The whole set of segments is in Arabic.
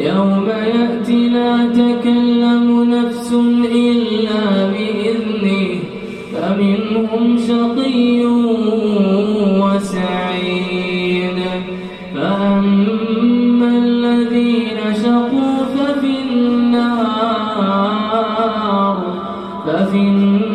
يوم يأتي لا تكلم نفس إلا بإذنه فمنهم شقي وسعيد. فأما الذين شقوا ففي النار ففي النار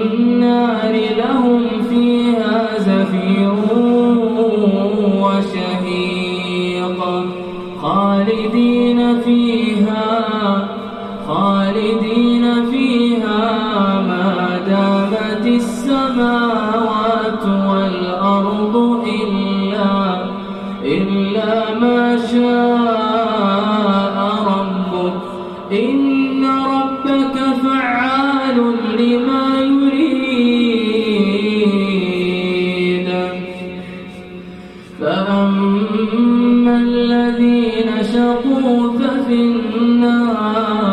السماوات والأرض إلا إلا ما شاء ربك. إن ربك فعال لما يريد. فأما الذين شقوا ففي النار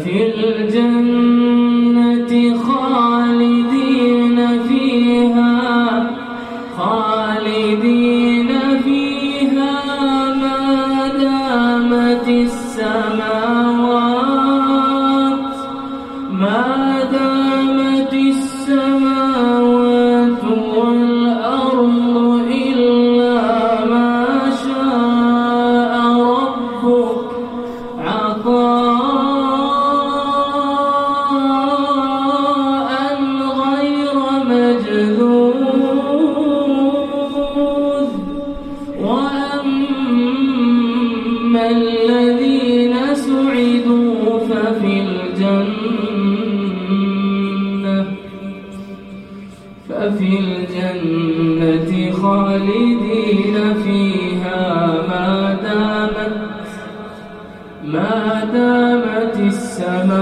ففي الجنة خالدين فيها خالدين فيها ما دامت السماوات ففي الجنة خالدين فيها ما دامت ما دامت السماوات